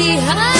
behind